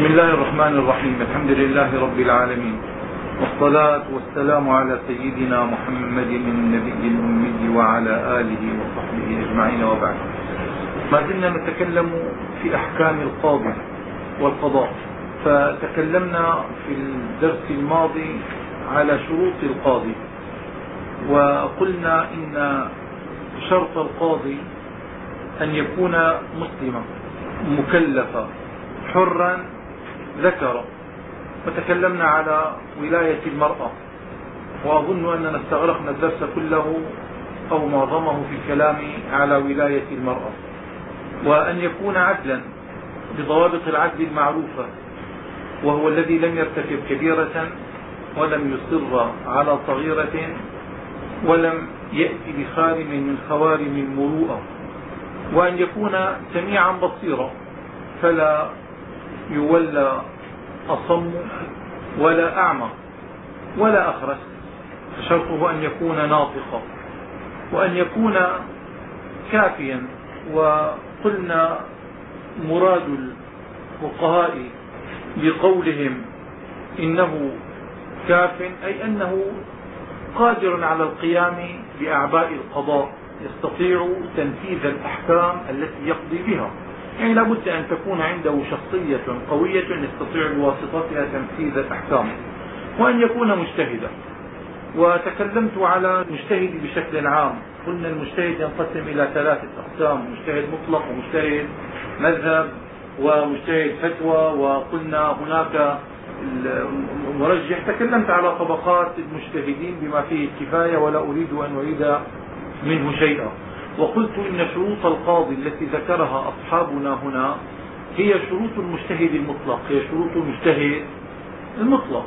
بسم الله الرحمن الرحيم الحمد لله رب العالمين والصلاة والسلام على سيدنا محمد النبي الأمي وعلى آله وصحبه أجمعين وبعد ما زلنا نتكلم في أحكام القاضي والقضاء فتكلمنا في الدرس الماضي على شروط القاضي وقلنا إن شرط القاضي أن يكون مسلما مكلفا حرا ذكر وتكلمنا على ولاية المرأة. وأظن أننا استغرقنا الدرس كله أو معظمه في الكلام على ولاية المرأة. وأن يكون عدلا بضوابط العدل المعروفة وهو الذي لم يرتكب كبيرة ولم يصر على صغيرة ولم يأتي بخارم من خوارم المروءة. وأن يكون سميعا بصيرا فلا يولى أصم ولا أعمى ولا أخرس فشرطه أن يكون ناطقا وأن يكون كافيا وقلنا مراد الفقهاء بقولهم إنه كاف أي أنه قادر على القيام بأعباء القضاء يستطيع تنفيذ الأحكام التي يقضي بها. يعني لا بد أن تكون عنده شخصية قوية يستطيع بواسطتها تنفيذ الأحكام وأن يكون مجتهدا. وتكلمت على المجتهد بشكل عام. قلنا المجتهد ينقسم إلى ثلاثة أقسام مجتهد مطلق ومجتهد مذهب ومجتهد فتوى وقلنا هناك المرجح. تكلمت على طبقات المجتهدين بما فيه الكفاية ولا أريد أن أعيد منه شيئا. وقلت إن شروط القاضي التي ذكرها أصحابنا هنا هي شروط المجتهد المطلق هي شروط المجتهد المطلق.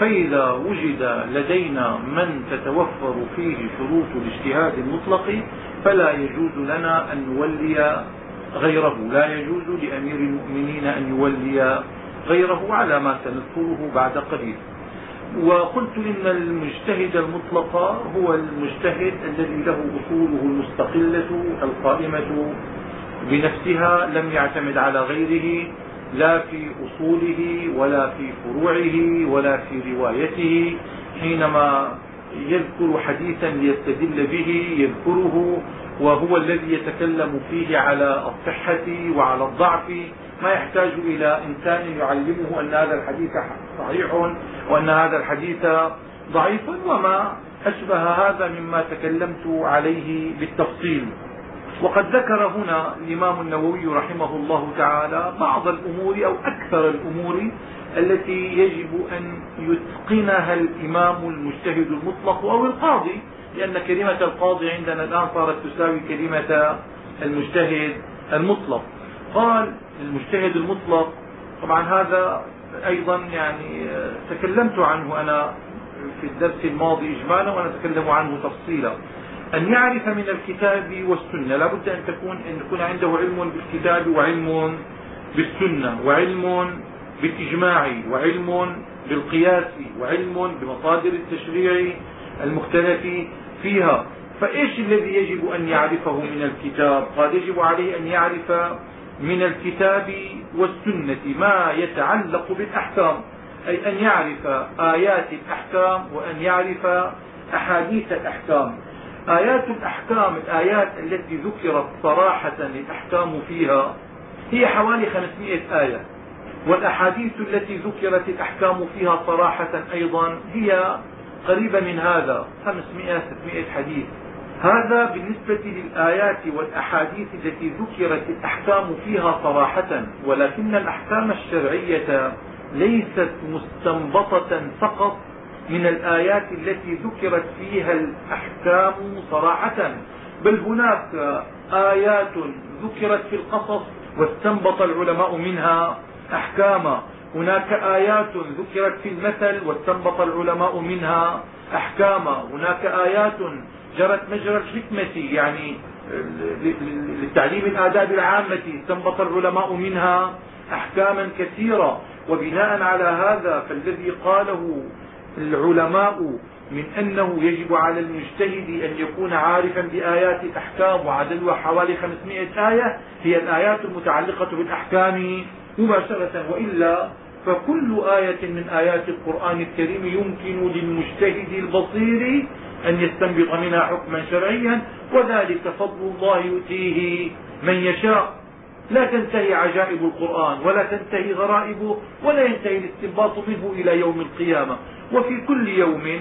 فإذا وجد لدينا من تتوفر فيه شروط الاجتهاد المطلق فلا يجوز لنا أن نولي غيره. لا يجوز لأمير المؤمنين أن يولي غيره على ما سنذكره بعد قليل. وقلت إن المجتهد المطلق هو المجتهد الذي له أصوله المستقلة القائمة بنفسها لم يعتمد على غيره لا في أصوله ولا في فروعه ولا في روايته حينما يذكر حديثا ليستدل به يذكره وهو الذي يتكلم فيه على الصحة وعلى الضعف ما يحتاج إلى إنسان يعلمه أن هذا الحديث صحيح وأن هذا الحديث ضعيف وما أشبه هذا مما تكلمت عليه بالتفصيل. وقد ذكر هنا الإمام النووي رحمه الله تعالى بعض الأمور أو أكثر الأمور التي يجب أن يتقنها الإمام المجتهد المطلق أو القاضي لأن كلمة القاضي عندنا الآن صارت تساوي كلمة المجتهد المطلق. قال المجتهد المطلق. طبعا هذا أيضا يعني تكلمت عنه أنا في الدرس الماضي إجمالا وأنا أتكلم عنه تفصيلا. أن يعرف من الكتاب والسنة. لا بد أن تكون أن يكون عنده علم بالكتاب وعلم بالسنة وعلم بالإجماع وعلم بالقياس وعلم بمصادر التشريع المختلف فيها. فإيش الذي يجب أن يعرفه من الكتاب؟ قال يجب عليه أن يعرف من الكتاب والسنة ما يتعلق بالأحكام. أي أن يعرف آيات الأحكام وأن يعرف أحاديث الأحكام. آيات الأحكام الآيات التي ذكرت صراحة الأحكام فيها هي حوالي 500 آية. والأحاديث التي ذكرت الأحكام فيها صراحة أيضا هي قريبة من هذا 500 600 حديث. هذا بالنسبة للآيات والأحاديث التي ذكرت الأحكام فيها صراحة ولكن الأحكام الشرعية ليست مستنبطة فقط من الآيات التي ذكرت فيها الأحكام صراحة بل هناك آيات ذكرت في القصص واستنبط العلماء منها أحكاما هناك آيات ذكرت في المثل واستنبط العلماء منها أحكاما هناك آيات جرت مجرى الحكمة يعني لتعليم الآداب العامة استنبط العلماء منها أحكاما كثيرة. وبناء على هذا فالذي قاله العلماء من أنه يجب على المجتهد أن يكون عارفا بآيات الأحكام وعددها حوالي 500 آية هي الآيات المتعلقة بالأحكام مباشرة وإلا فكل آية من آيات القرآن الكريم يمكن للمجتهد البصير أن يستنبط منها حكما شرعيا وذلك فضل الله يؤتيه من يشاء. لا تنتهي عجائب القرآن ولا تنتهي غرائبه ولا ينتهي الاستنباط منه إلى يوم القيامة. وفي كل يوم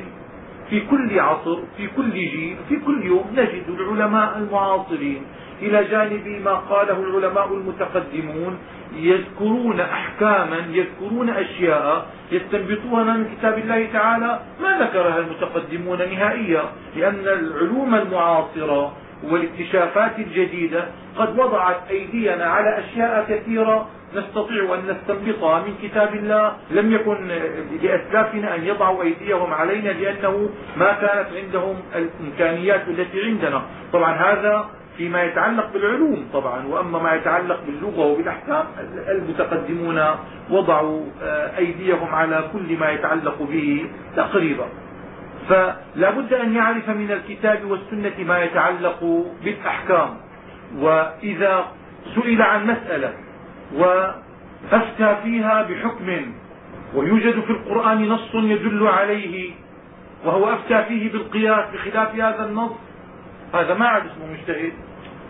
في كل عصر في كل جيل في كل يوم نجد العلماء المعاصرين. إلى جانب ما قاله العلماء المتقدمون يذكرون أحكاما يذكرون أشياء يستنبطونها من كتاب الله تعالى. ما ذكرها المتقدمون نهائيا؟ لأن العلوم المعاصرة والإكتشافات الجديدة قد وضعت أيدينا على أشياء كثيرة نستطيع أن نستنبطها من كتاب الله. لم يكن لأسلافنا أن يضعوا أيديهم علينا لأنه ما كانت عندهم الإمكانيات التي عندنا. طبعا هذا فيما يتعلق بالعلوم طبعا وأما ما يتعلق باللغة وبالأحكام المتقدمون وضعوا آه، أيديهم على كل ما يتعلق به تقريبا. فلا بد أن يعرف من الكتاب والسنة ما يتعلق بالأحكام. وإذا سئل عن مسألة وأفتى فيها بحكم ويوجد في القرآن نص يدل عليه وهو أفتى فيه بالقياس بخلاف هذا النص هذا ما عاد اسمه مجتهد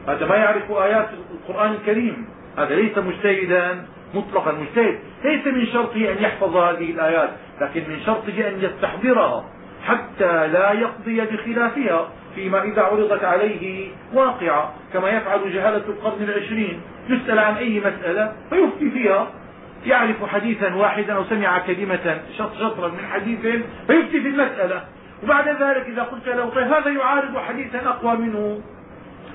هذا ما يعرف آيات القرآن الكريم هذا ليس مجتهدا مطلقا مجتهد. ليس من شرطه أن يحفظ هذه الآيات لكن من شرطه أن يستحضرها حتى لا يقضي بخلافها فيما إذا عرضت عليه واقعة كما يفعل جهالة القرن العشرين. يسأل عن أي مسألة؟ فيفتي فيها. يعرف حديثا واحدا أو سمع كلمة شطرا من حديث فيفتي في المسألة. وبعد ذلك إذا قلت له طيب هذا يعارض حديثا أقوى منه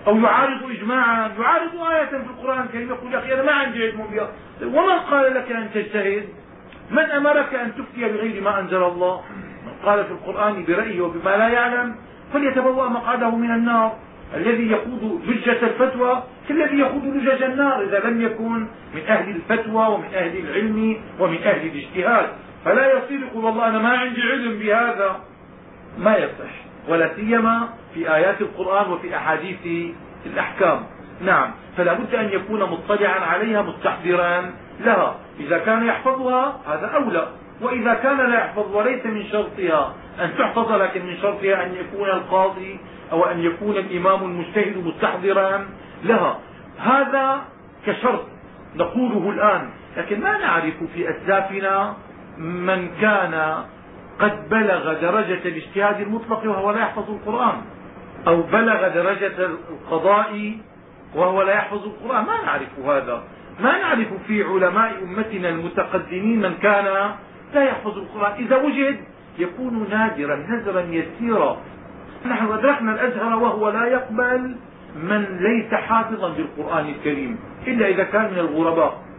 أو يعارض إجماعا يعارض آية في القرآن الكريم يقول يا أخي أنا ما عندي علم بها. ومن قال لك أن تجتهد؟ من أمرك أن تفتي بغير ما أنزل الله؟ من قال في القرآن برأيه وبما لا يعلم فليتبوأ مقعده من النار. الذي يقود لجة الفتوى كالذي يقود لجج النار إذا لم يكن من أهل الفتوى ومن أهل العلم ومن أهل الاجتهاد. فلا يصير يقول والله أنا ما عندي علم بهذا. ما يصح ولا سيما في آيات القرآن وفي أحاديث الأحكام. نعم فلا بد أن يكون مطلعا عليها مستحضرا لها. إذا كان يحفظها هذا أولى وإذا كان لا يحفظ وليس من شرطها. أن تحفظ لكن من شرطها أن يكون القاضي أو أن يكون الإمام المجتهد مستحضرا لها. هذا كشرط نقوله الآن لكن ما نعرف في أسلافنا من كان قد بلغ درجة الاجتهاد المطلق وهو لا يحفظ القرآن. أو بلغ درجة القضاء وهو لا يحفظ القرآن. ما نعرف هذا. ما نعرف في علماء أمتنا المتقدمين من كان لا يحفظ القرآن. إذا وجد يكون نادرا نزرا يسيرا. نحن أدركنا الأزهر وهو لا يقبل من ليس حافظا بالقرآن الكريم إلا إذا كان من الغرباء.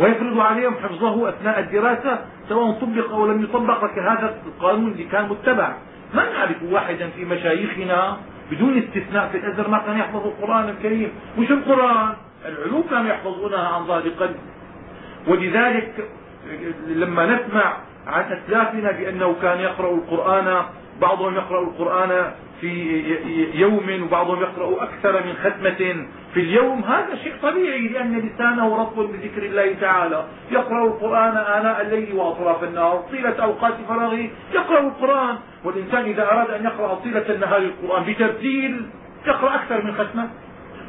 ويفرض عليهم حفظه أثناء الدراسة سواء طبق أو لم يطبق هذا القانون اللي كان متبع. ما نعرف واحدا في مشايخنا بدون استثناء في الأزهر ما كان يحفظ القرآن الكريم. مش القرآن؟ العلوم كانوا يحفظونها عن ظهر قلب. ولذلك لما نسمع عن أسلافنا بأنه كان يقرأ القرآن بعضهم يقرأ القرآن في يوم وبعضهم يقرأ أكثر من ختمة في اليوم. هذا شيء طبيعي لأن لسانه رطب بذكر الله تعالى. يقرأ القرآن آناء الليل وأطراف النهار طيلة أوقات فراغه يقرأ القرآن. والإنسان إذا أراد أن يقرأ طيلة النهار القرآن بترتيل يقرأ أكثر من ختمة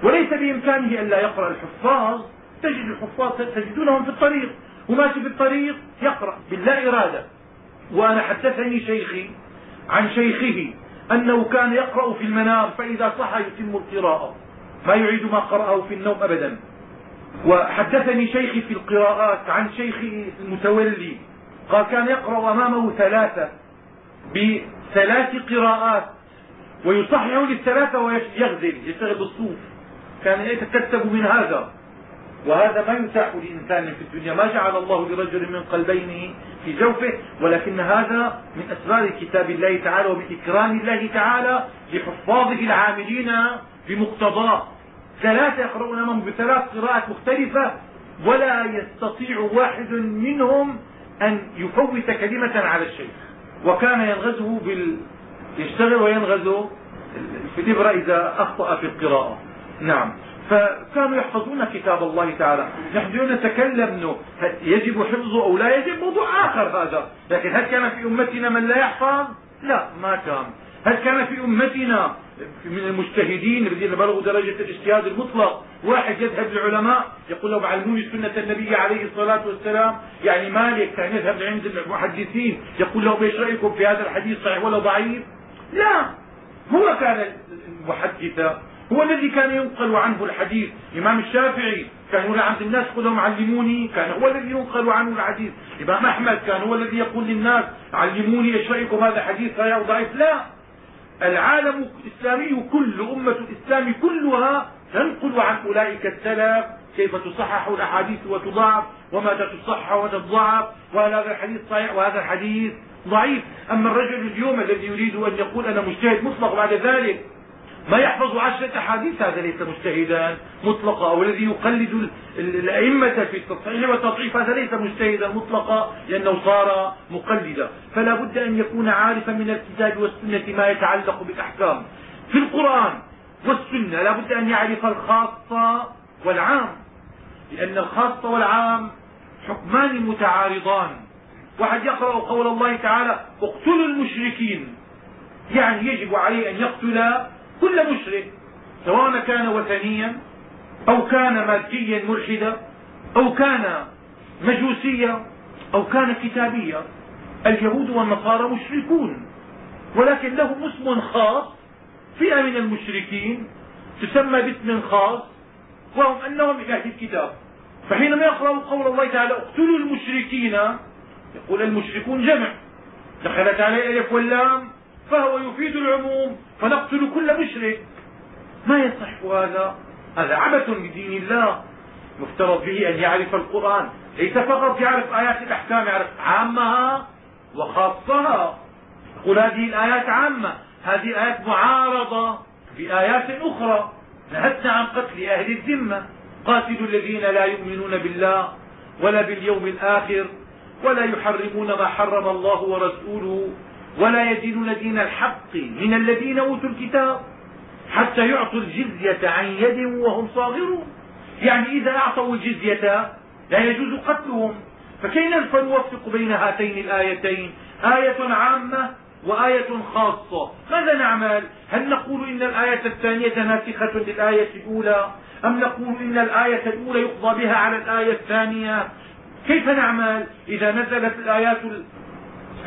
وليس بإمكانه أن لا يقرأ. الحفاظ تجد الحفاظ تجدونهم في الطريق. وماشي في الطريق يقرأ باللا إرادة. وأنا حدثني شيخي عن شيخه أنه كان يقرأ في المنام فإذا صح يتم القراءة ما يعيد ما قرأه في النوم أبدا. وحدثني شيخي في القراءات عن شيخي المتولي قال كان يقرأ أمامه ثلاثة بثلاث قراءات ويصحح للثلاثة ويغزل يشتغل بالصوف كان يتكتب من هذا. وهذا ما يتاح لإنسان في الدنيا. ما جعل الله لرجل من قلبين في جوفه ولكن هذا من أسرار كتاب الله تعالى ومن إكرام الله تعالى لحفاظه العاملين بمقتضاه. ثلاثة يقرؤون امامه بثلاث قراءات مختلفة ولا يستطيع واحد منهم أن يفوت كلمة على الشيخ. وكان ينغزه بال يشتغل وينغز في الإبرة إذا أخطأ في القراءة. نعم. فكانوا يحفظون كتاب الله تعالى. نحن نتكلم إنه يجب حفظه أو لا يجب؟ موضوع آخر هذا. لكن هل كان في أمتنا من لا يحفظ؟ لا ما كان. هل كان في أمتنا من المجتهدين الذين بلغوا درجة الاجتهاد المطلق؟ واحد يذهب للعلماء يقول لهم علموني سنة النبي عليه الصلاة والسلام. يعني مالك كان يذهب عند المحدثين يقول لهم إيش رأيكم في هذا الحديث؟ صحيح ولا ضعيف؟ لا. هو كان المحدث هو الذي كان ينقل عنه الحديث. الامام الشافعي كان يقول عند الناس قل لهم علموني كان هو الذي ينقل عنه الحديث. الامام أحمد كان هو الذي يقول للناس علموني إيش رايكم هذا حديث صحيح أو ضعيف. لا. العالم الإسلامي كل أمة الإسلام كلها تنقل عن أولئك السلف. كيف تصحح الأحاديث وتضاعف؟ وماذا تصحح وتضاعف؟ وهل هذا الحديث صحيح؟ وهذا الحديث ضعيف. أما الرجل اليوم الذي يريد أن يقول أنا مجتهد مطلق بعد ذلك. ما يحفظ عشرة أحاديث هذا ليس مجتهدا مطلقا أو الذي يقلد الأئمة في التصحيح والتضعيف هذا ليس مجتهدا مطلقا لأنه صار مقلدا. فلا بد أن يكون عارفا من الكتاب والسنة ما يتعلق بالأحكام. في القرآن والسنة لا بد أن يعرف الخاص والعام لأن الخاص والعام حكمان متعارضان. واحد يقرأ قول الله تعالى اقتلوا المشركين. يعني يجب عليه أن يقتل كل مشرك سواء كان وثنيا أو كان ماديا ملحدا أو كان مجوسيا أو كان كتابيا اليهود والنصارى مشركون. ولكن لهم اسم خاص فئة من المشركين تسمى باسم خاص وهم أنهم من أهل الكتاب. فحينما يقرأ قول الله تعالى اقتلوا المشركين يقول المشركون جمع. دخلت عليه ألف واللام فهو يفيد العموم فنقتل كل مشرك. ما يصح هذا؟ هذا عبث بدين الله. مفترض به أن يعرف القرآن. ليس فقط يعرف آيات الأحكام يعرف عامها وخاصها. يقول هذه الآيات عامة. هذه الآيات معارضة بآيات أخرى. نهتنا عن قتل أهل الذمة. قاتلوا الذين لا يؤمنون بالله ولا باليوم الآخر ولا يحرمون ما حرم الله ورسوله. ولا يدينون دين الحق من الذين أوتوا الكتاب حتى يعطوا الجزية عن يد وهم صاغرون. يعني إذا أعطوا الجزية لا يجوز قتلهم. فكيف نوفق بين هاتين الآيتين؟ آية عامة وآية خاصة. ماذا نعمل؟ هل نقول إن الآية الثانية ناسخة للآية الأولى؟ أم نقول إن الآية الأولى يقضى بها على الآية الثانية؟ كيف نعمل؟ إذا نزلت الآيات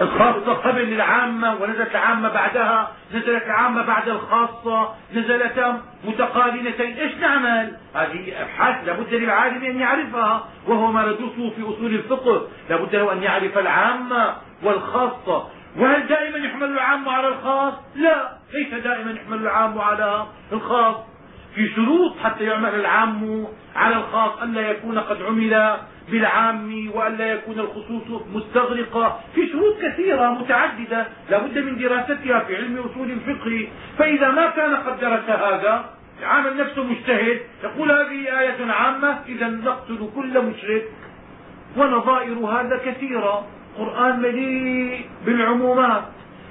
الخاصة قبل العامة ونزلت العامة بعدها نزلت العامة بعد الخاصة نزلتا متقارنتين. إيش نعمل؟ هذه أبحاث لابد للعالم أن يعرفها وهو ما ندرسه في أصول الفقه. لابد له أن يعرف العامة والخاصة. وهل دائما يحمل العام على الخاص؟ لا ليس دائما يحمل العام على الخاص؟ في شروط حتى يعمل العام على الخاص ألا يكون قد عمل بالعام وألا يكون الخصوص مستغرقة. في شروط كثيرة متعددة لا بد من دراستها في علم أصول الفقه. فإذا ما كان قد درس هذا عامل نفسه مجتهد يقول هذه آية عامة إذا نقتل كل مشرك ونظائر هذا كثيرة. قرآن مليء بالعمومات.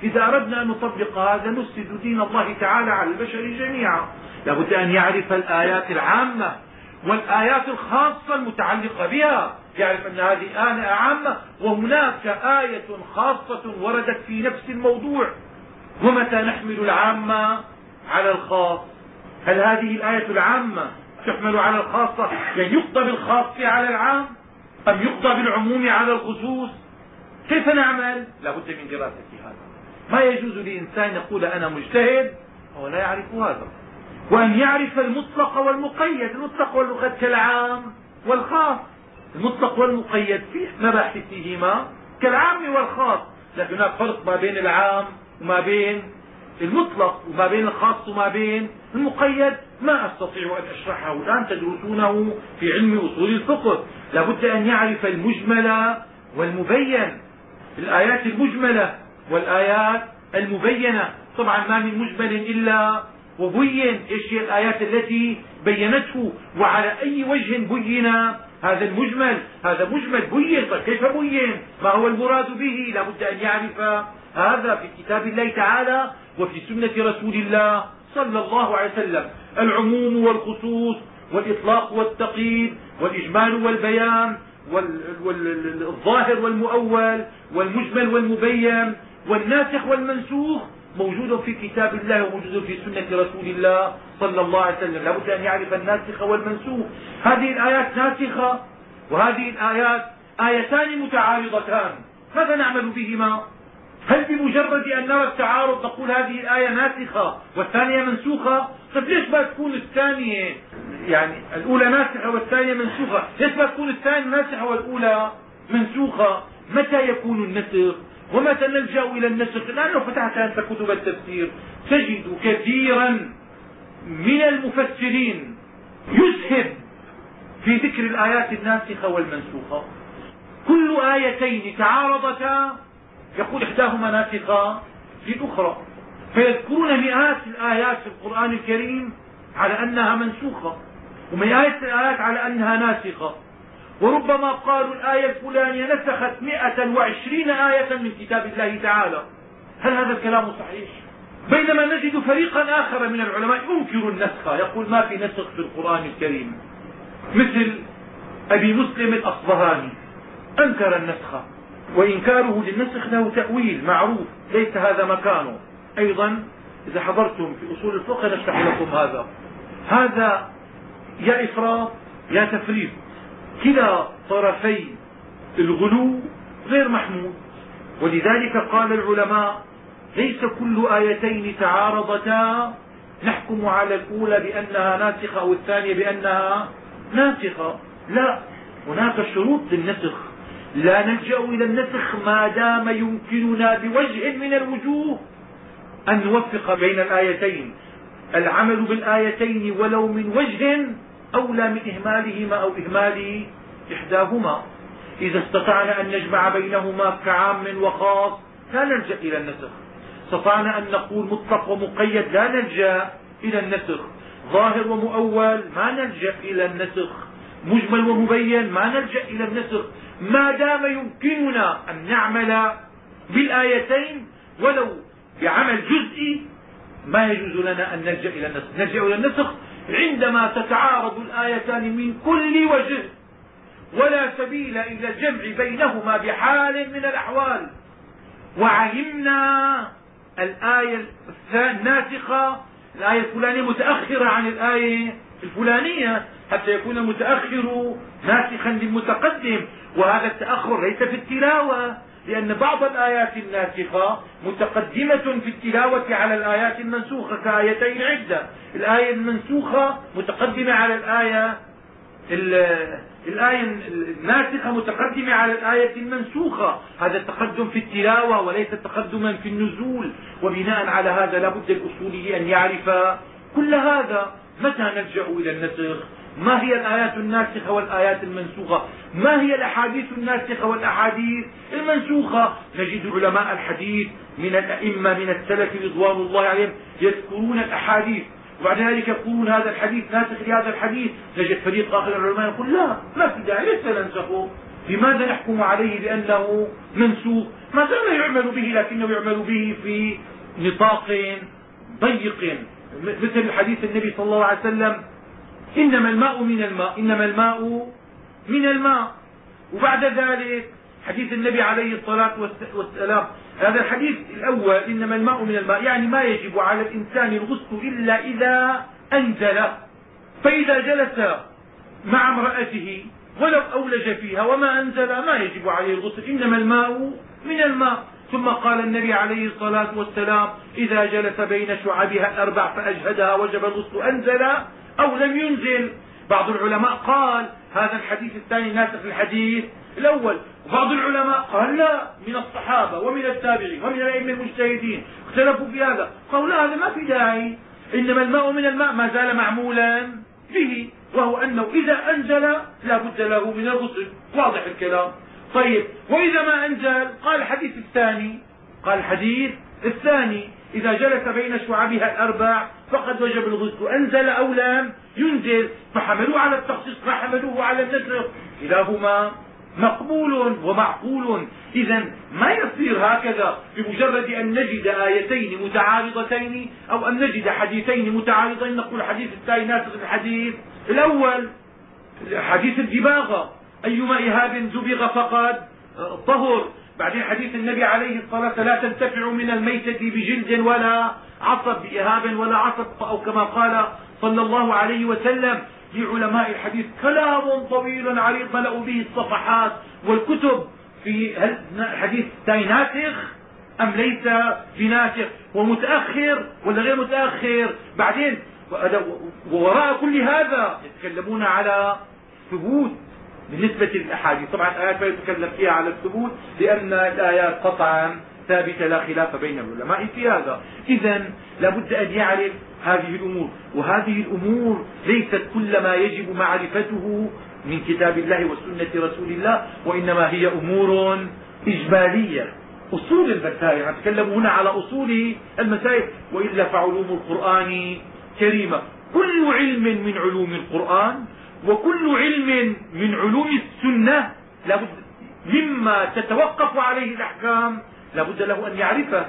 إذا أردنا أن نطبق هذا نفسد دين الله تعالى على البشر جميعا. لابد أن يعرف الآيات العامة والآيات الخاصة المتعلقة بها. يعرف أن هذه آية عامة وهناك آية خاصة وردت في نفس الموضوع. ومتى نحمل العامة على الخاص؟ هل هذه الآية العامة تحمل على الخاصة؟ يعني يقضى بالخاص على العام أم يقضى بالعموم على الخصوص؟ كيف نعمل؟ لا بد من دراسة. ما يجوز لإنسان يقول أنا مجتهد وهو لا يعرف هذا. وأن يعرف المطلق والمقيد المطلق والمقيد كالعام والخاص. المطلق والمقيد في مباحثهما كالعام والخاص. لكن هناك فرق ما بين العام وما بين المطلق وما بين الخاص وما بين المقيد. ما أستطيع أن أشرحه الآن تدرسونه في علم أصول الفقه. لابد أن يعرف المجمل والمبين. الآيات المجملة والآيات المبينة. طبعا ما من مجمل إلا وبين إيش هي الآيات التي بينته وعلى أي وجه بين هذا المجمل. هذا مجمل بين. طيب كيف بين؟ ما هو المراد به؟ لا بد أن يعرف هذا في كتاب الله تعالى وفي سنة رسول الله صلى الله عليه وسلم. العموم والخصوص والإطلاق والتقييد والإجمال والبيان والظاهر والمؤول والمجمل والمبين والناسخ والمنسوخ موجود في كتاب الله وموجود في سنة رسول الله صلى الله عليه وسلم. لا بد أن يعرف الناسخ والمنسوخ. هذه الآيات ناسخة وهذه الآيات آيتان متعارضتان. ماذا نعمل بهما؟ هل بمجرد أن نرى التعارض نقول هذه الآية ناسخة والثانية منسوخة؟ طيب ليش ما تكون الثانية؟ يعني الأولى ناسخة والثانية منسوخة. ليش ما تكون الثانية ناسخة والأولى منسوخة؟ متى يكون النسخ؟ ومتى نلجأ إلى النسخ؟ لأنه فتحت أنت كتب التفسير. تجد كثيرا من المفسرين يسهب في ذكر الآيات الناسخة والمنسوخة. كل آيتين تعارضتا يقول إحداهما ناسخة للاخرى فيذكرون مئات الآيات في القرآن الكريم على أنها منسوخة ومئات الآيات على أنها ناسخة. وربما قالوا الآية الفلانية نسخت م وعشرين آية من كتاب الله تعالى. هل هذا الكلام صحيح؟ بينما نجد فريقا آخر من العلماء ينكر النسخ يقول ما في نسخ في القرآن الكريم؟ مثل أبي مسلم الأصبهاني أنكر النسخ وإنكاره للنسخ له تأويل معروف ليس هذا مكانه. أيضا إذا حضرتم في أصول الفقه نشرح لكم هذا. هذا يا إفراط يا تفريط. كلا طرفي الغلو غير محمود. ولذلك قال العلماء ليس كل آيتين تعارضتا. نحكم على الأولى بأنها ناسخة أو الثانية بأنها ناسخة. لا هناك شروط للنسخ. لا نلجأ إلى النسخ ما دام يمكننا بوجه من الوجوه أن نوفق بين الآيتين. العمل بالآيتين ولو من وجه أولى من إهمالهما أو إهمال إحداهما. إذا استطعنا أن نجمع بينهما كعام وخاص لا نلجأ إلى النسخ. استطعنا أن نقول مطلق ومقيد لا نلجأ إلى النسخ. ظاهر ومؤول ما نلجأ إلى النسخ. مجمل ومبين ما نلجأ إلى النسخ. ما دام يمكننا أن نعمل بالآيتين ولو بعمل جزئي ما يجوز لنا أن نلجأ إلى النسخ. نلجأ إلى النسخ عندما تتعارض الآيتان من كل وجه ولا سبيل إلى الجمع بينهما بحال من الأحوال. وعلمنا الآية الناسخة الآية الفلانية متأخرة عن الآية الفلانية حتى يكون المتأخر ناسخا للمتقدم. وهذا التأخر ليس في التلاوة. لأن بعض الآيات الناسخة متقدمة في التلاوة على الآيات المنسوخة كآيتين عدة. الآية المنسوخة متقدمة على الآية الآية الناسخة متقدمة على الآية المنسوخة. هذا التقدم في التلاوة وليس تقدما في النزول. وبناء على هذا لا بد الاصولي أن يعرف كل هذا. متى نلجأ إلى النسخ؟ ما هي الآيات الناسخة والآيات المنسوخة؟ ما هي الأحاديث الناسخة والأحاديث المنسوخة؟ نجد علماء الحديث من الأئمة من السلف رضوان الله عليهم يذكرون الأحاديث وبعد ذلك يقولون هذا الحديث ناسخ لهذا الحديث. نجد فريق آخر من العلماء يقول لا ما في داعي ليس ننسخه. لماذا نحكم عليه بأنه منسوخ؟ ما زال يعمل به لكنه يعمل به في نطاق ضيق مثل حديث النبي صلى الله عليه وسلم إنما الماء من الماء إنما الماء من الماء. وبعد ذلك حديث النبي عليه الصلاة والسلام. هذا الحديث الأول إنما الماء من الماء. يعني ما يجب على الإنسان الغسل إلا إذا أنزل. فإذا جلس مع امرأته ولو أولج فيها وما أنزل ما يجب عليه الغسل. إنما الماء من الماء. ثم قال النبي عليه الصلاة والسلام إذا جلس بين شعبها الأربع فأجهدها وجب الغسل أنزل. أو لم ينزل. بعض العلماء قال هذا الحديث الثاني ناسخ الحديث الأول. وبعض العلماء قال لا من الصحابة ومن التابعين ومن الأئمة المجتهدين اختلفوا في هذا. قالوا لا هذا ما في داعي. إنما الماء من الماء ما زال معمولا به وهو أنه إذا أنزل لا بد له من الغسل. واضح الكلام. طيب وإذا ما أنزل؟ قال الحديث الثاني. قال الحديث الثاني. إذا جلس بين شعبها الأربع فقد وجب الغسل. أنزل أو لم ينزل. فحملوه على التخصيص ما حملوه على النسخ كلاهما مقبول ومعقول إذا ما يصير هكذا بمجرد أن نجد آيتين متعارضتين أو أن نجد حديثين متعارضين. نقول الحديث الثاني ناسخ الحديث الأول حديث الدباغة أيما إهاب زبغ فقد طهر. بعدين حديث النبي عليه الصلاة لا تنتفع من الميتة بجلد ولا عصب بإهاب ولا عصب أو كما قال صلى الله عليه وسلم لعلماء الحديث كلام طويل عريض ملأوا به الصفحات والكتب في هل الحديث ناسخ أم ليس بناسخ ومتأخر ولا غير متأخر؟ بعدين ووراء كل هذا يتكلمون على ثبوت بالنسبة للأحاديث. طبعا الآيات ما يتكلم فيها على الثبوت لأن الآيات قطعا ثابتة لا خلاف بين العلماء في هذا. إذا لابد أن يعرف هذه الأمور. وهذه الأمور ليست كل ما يجب معرفته من كتاب الله وسنة رسول الله وإنما هي أمور إجمالية أصول المسائل نتكلم هنا على أصول المسائل وإلا فعلوم القرآن كريمة. كل علم من علوم القرآن وكل علم من علوم السنة لابد مما تتوقف عليه الأحكام لابد له أن يعرفه.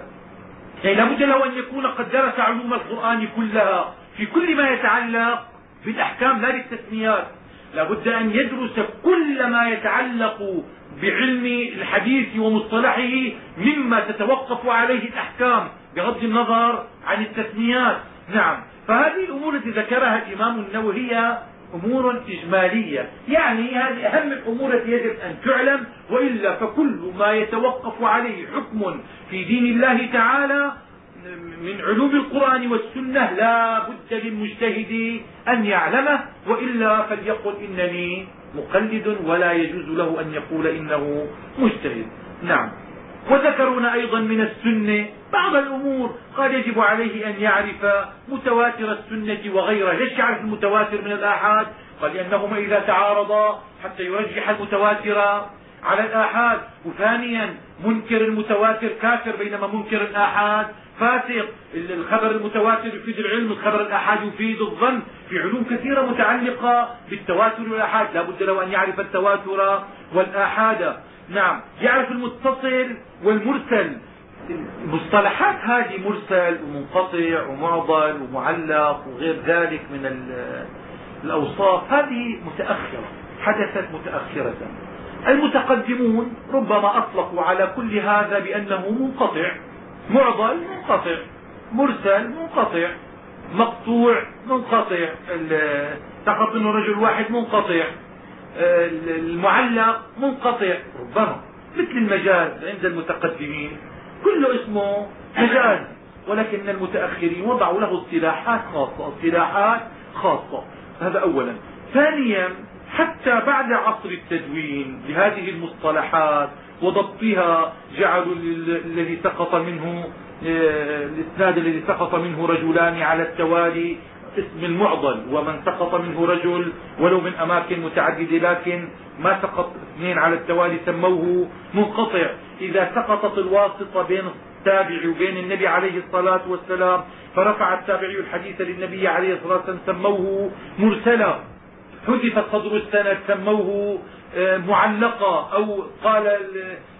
يعني لابد له أن يكون قد درس علوم القرآن كلها في كل ما يتعلق بالأحكام لا بالتسميات لابد أن يدرس كل ما يتعلق بعلم الحديث ومصطلحه مما تتوقف عليه الأحكام بغض النظر عن التسميات. نعم. فهذه الأمور التي ذكرها الإمام النووي هي أمور إجمالية. يعني هذه أهم الأمور التي يجب أن تعلم وإلا فكل ما يتوقف عليه حكم في دين الله تعالى من علوم القرآن والسنة لا بد للمجتهد أن يعلمه وإلا فليقل إنني مقلد ولا يجوز له أن يقول إنه مجتهد. نعم. وذكرونا أيضا من السنة بعض الأمور قال يجب عليه أن يعرف متواتر السنة وغيره ليش يعرف المتواتر من الآحاد؟ قال لأنهما إذا تعارضا حتى يرجح المتواتر على الآحاد. وثانيا منكر المتواتر كافر بينما منكر الآحاد فاسق. الخبر المتواتر يفيد العلم الخبر الآحاد يفيد الظن. في علوم كثيرة متعلقة بالتواتر والآحاد. لا بد له أن يعرف التواتر والآحاد. نعم. يعرف المتصل والمرسل. المصطلحات هذه مرسل ومنقطع ومعضل ومعلق وغير ذلك من الأوصاف. هذه متأخرة حدثت متأخرة. المتقدمون ربما أطلقوا على كل هذا بأنه منقطع. معضل منقطع مرسل منقطع مقطوع منقطع سقط منه رجل واحد منقطع. المعلق منقطع ربما مثل المجاز عند المتقدمين. كله اسمه مجاز ولكن المتأخرين وضعوا له اصطلاحات خاصة اصطلاحات خاصة. هذا أولا. ثانيا حتى بعد عصر التدوين لهذه المصطلحات وضبطها جعلوا الذي سقط منه آه، الإسناد الذي سقط منه رجلان على التوالي اسم المعضل ومن سقط منه رجل ولو من أماكن متعددة لكن ما سقط اثنين على التوالي سموه منقطع. إذا سقطت الواسطة بين التابع وبين النبي عليه الصلاة والسلام فرفع التابعي الحديث للنبي عليه الصلاة والسلام سموه مرسلا. حذف صدر السند سموه معلقة أو قال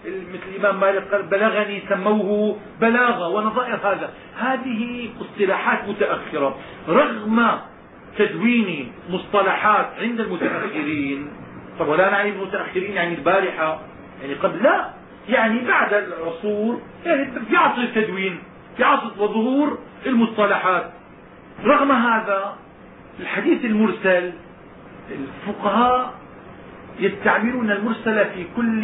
مثل الإمام مالك قال بلغني سموه بلاغة ونظائر هذا. هذه اصطلاحات متأخرة. رغم تدوين مصطلحات عند المتأخرين طب ولا نعني المتأخرين يعني البارحة؟ يعني قبل لا. يعني بعد العصور يعني في عصر التدوين في عصر وظهور المصطلحات. رغم هذا الحديث المرسل الفقهاء يستعملون المرسل في كل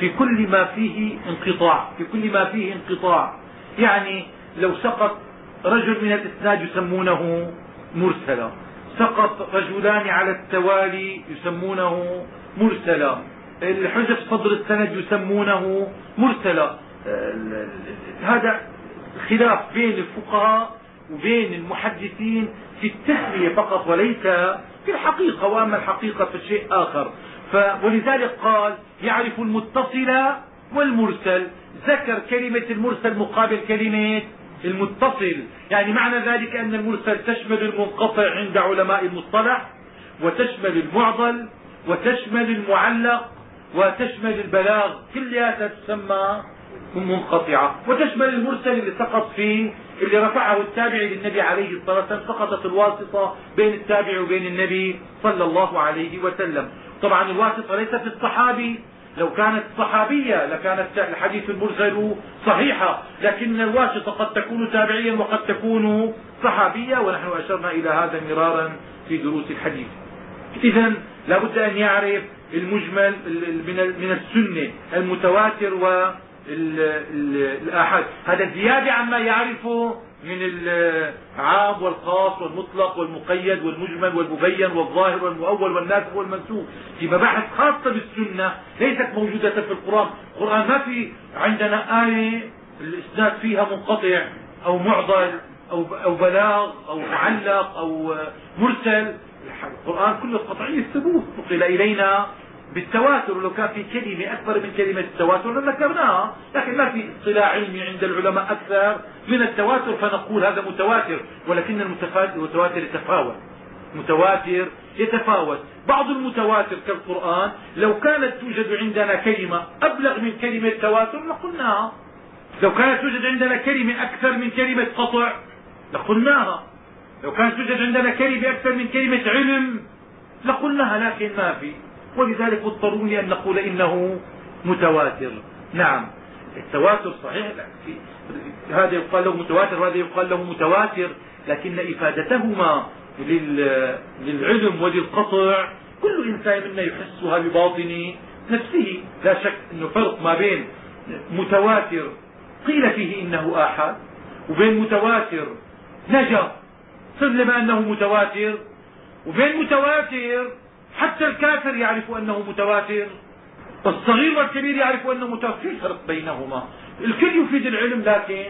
في كل ما فيه انقطاع في كل ما فيه انقطاع. يعني لو سقط رجل من الإسناد يسمونه مرسلا. سقط رجلان على التوالي يسمونه مرسلا. الحجب صدر السند يسمونه مرسلا. هذا خلاف بين الفقهاء وبين المحدثين في التسمية فقط وليس في الحقيقة وأما الحقيقة فشيء آخر. ولذلك قال يعرف المتصل والمرسل. ذكر كلمة المرسل مقابل كلمة المتصل. يعني معنى ذلك أن المرسل تشمل المنقطع عند علماء المصطلح وتشمل المعضل وتشمل المعلق وتشمل البلاغ. كلها تسمى منقطعة. وتشمل المرسل اللي سقط فيه اللي رفعه التابعي للنبي عليه الصلاة والسلام سقطت الواسطة بين التابع وبين النبي صلى الله عليه وسلم. طبعا الواسطة ليست الصحابي لو كانت صحابية لكانت الحديث المرسل صحيحة لكن الواسطة قد تكون تابعيا وقد تكون صحابية ونحن أشرنا إلى هذا مرارا في دروس الحديث. إذا لا بد أن يعرف المجمل من السنة المتواتر والآحاد هذا زيادة عما يعرفه من العام والخاص والمطلق والمقيد والمجمل والمبين والظاهر والمؤول والناسخ والمنسوخ. في مباحث خاصة بالسنة ليست موجودة في القرآن. القرآن ما في عندنا آية الإسناد فيها منقطع أو معضل أو, أو بلاغ أو معلق أو مرسل. القرآن كله قطعي الثبوت. نقل إلينا بالتواتر لو كان في كلمة أكثر من كلمة التواتر لذكرناها لكن ما في اصطلاح علمي عند العلماء أكثر من التواتر فنقول هذا متواتر ولكن المتواتر يتفاوت. متواتر يتفاوت. بعض المتواتر كالقرآن لو كانت توجد عندنا كلمة أبلغ من كلمة تواتر لقلناها. لو كانت توجد عندنا كلمة أكثر من كلمة قطع لقلناها. لو كانت توجد عندنا كلمة أكثر من كلمة علم لقلناها لكن ما في. ولذلك اضطروا لأن نقول إنه متواتر. نعم. التواتر صحيح هذا يقال له متواتر وهذا يقال له متواتر لكن إفادتهما للعلم وللقطع كل إنسان منا يحسها بباطن نفسه. لا شك أنه فرق ما بين متواتر قيل فيه إنه آحاد وبين متواتر نجا لما أنه متواتر وبين متواتر حتى الكافر يعرف أنه متواتر والصغير والكبير يعرف أنه متواتر. في فرق بينهما. الكل يفيد العلم لكن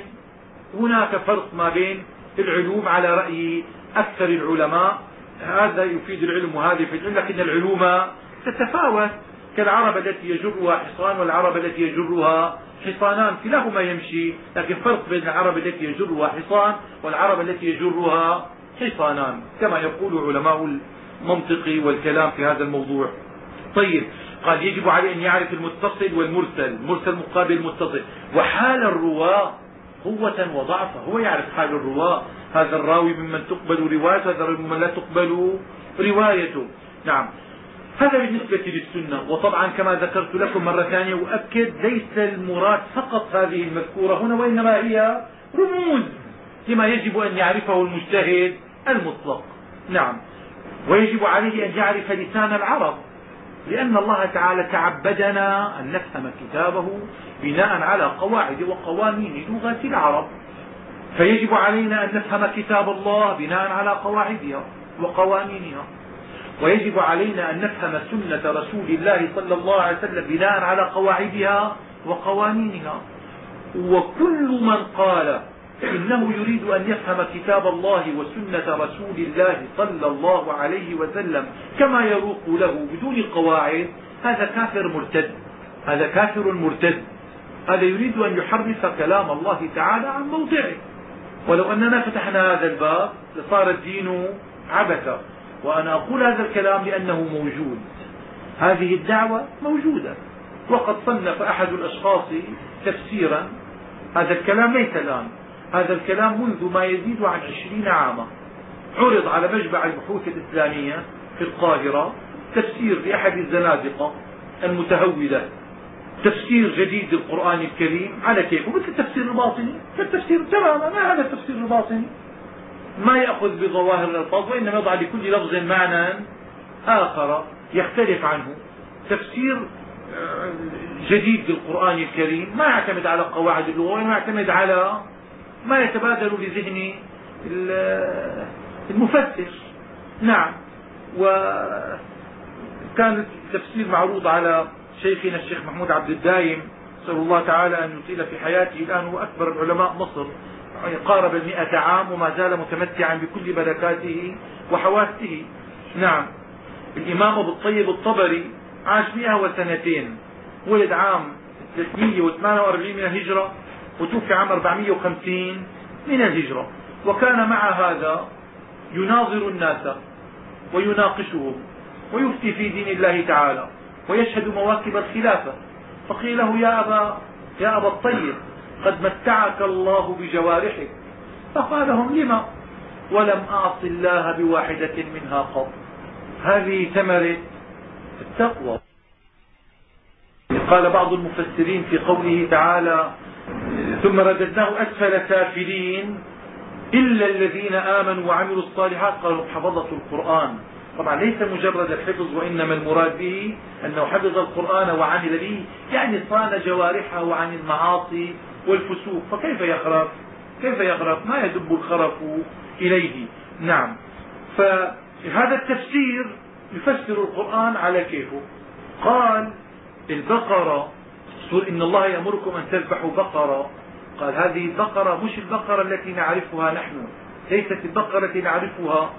هناك فرق ما بين العلوم على رأي أكثر العلماء. هذا يفيد العلم وهذا يفيد العلم لكن العلوم تتفاوت. كالعرب التي يجرها حصان والعرب التي يجرها حصانان. كلاهما يمشي لكن فرق بين العرب التي يجرها حصان والعرب التي يجرها حصانان. كما يقول علماء المنطق والكلام في هذا الموضوع. طيب قال يجب عليه أن يعرف المتصل والمرسل مرسل مقابل المتصل وحال الرواة قوة وضعفا هو يعرف حال الرواة. هذا الراوي ممن تقبل روايته هذا ممن لا تقبل روايته. نعم. هذا بالنسبة للسنة. وطبعا كما ذكرت لكم مرة ثانية وأكد ليس المراد فقط هذه المذكورة هنا وإنما هي رموز لما يجب أن يعرفه المجتهد المطلق. نعم. ويجب عليه أن يعرف لسان العرب لأن الله تعالى تعبدنا أن نفهم كتابه بناء على قواعد وقوانين لغة العرب. فيجب علينا أن نفهم كتاب الله بناء على قواعدها وقوانينها. ويجب علينا أن نفهم سنة رسول الله صلى الله عليه وسلم بناء على قواعدها وقوانينها. وكل من قال إنه يريد أن يفهم كتاب الله وسنة رسول الله صلى الله عليه وسلم كما يروق له بدون قواعد هذا كافر مرتد. هذا كافر مرتد. هذا يريد أن يحرف كلام الله تعالى عن موضعه. ولو أننا فتحنا هذا الباب لصار الدين عبثا. وأنا أقول هذا الكلام لأنه موجود. هذه الدعوة موجودة. وقد صنف أحد الأشخاص تفسيرا. هذا الكلام ليس الآن. هذا الكلام منذ ما يزيد عن عشرين عاما. عرض على مجمع البحوث الإسلامية في القاهرة تفسير لأحد الزنادقة المتهودة تفسير جديد للقرآن الكريم. على كيفه مثل التفسير الباطني. كالتفسير تماما ما هذا التفسير الباطني. ما يأخذ بظواهر الألفاظ وإنما يضع لكل لفظ معنى آخر يختلف عنه. تفسير آه، جديد للقرآن الكريم. ما يعتمد على قواعد اللغة وإنما يعتمد على ما يتبادر لذهن المفسر. نعم. وكان التفسير معروض على شيخنا الشيخ محمود عبد الدايم نسأل الله تعالى أن يطيل في حياته. الآن هو أكبر علماء مصر. يعني قارب المئة عام وما زال متمتعا بكل بركاته وحواسه نعم. الإمام أبو الطيب الطبري عاش مئة وسنتين. ولد عام 348 من الهجرة. وتوفي عام 450 من الهجرة. وكان مع هذا يناظر الناس ويناقشهم ويفتي في دين الله تعالى ويشهد مواكب الخلافة. فقيل له يا أبا, يا أبا الطيب قد متعك الله بجوارحك. فقال لهم لما ولم أعص الله بواحدة منها قط. هذه ثمرة التقوى. قال بعض المفسرين في قوله تعالى ثم رددناه أسفل سافلين إلا الذين آمنوا وعملوا الصالحات. قالوا حفظة القرآن. طبعا ليس مجرد الحفظ وإنما المراد به أنه حفظ القرآن وعمل به يعني صان جوارحه عن المعاصي والفسوق. فكيف يخرف؟ كيف يخرف؟ ما يدب الخرف إليه. نعم. فهذا التفسير يفسر القرآن على كيفه. قال البقرة إن الله يأمركم أن تذبحوا بقرة. قال هذه البقرة مش البقرة التي نعرفها نحن ليست البقرة التي نعرفها.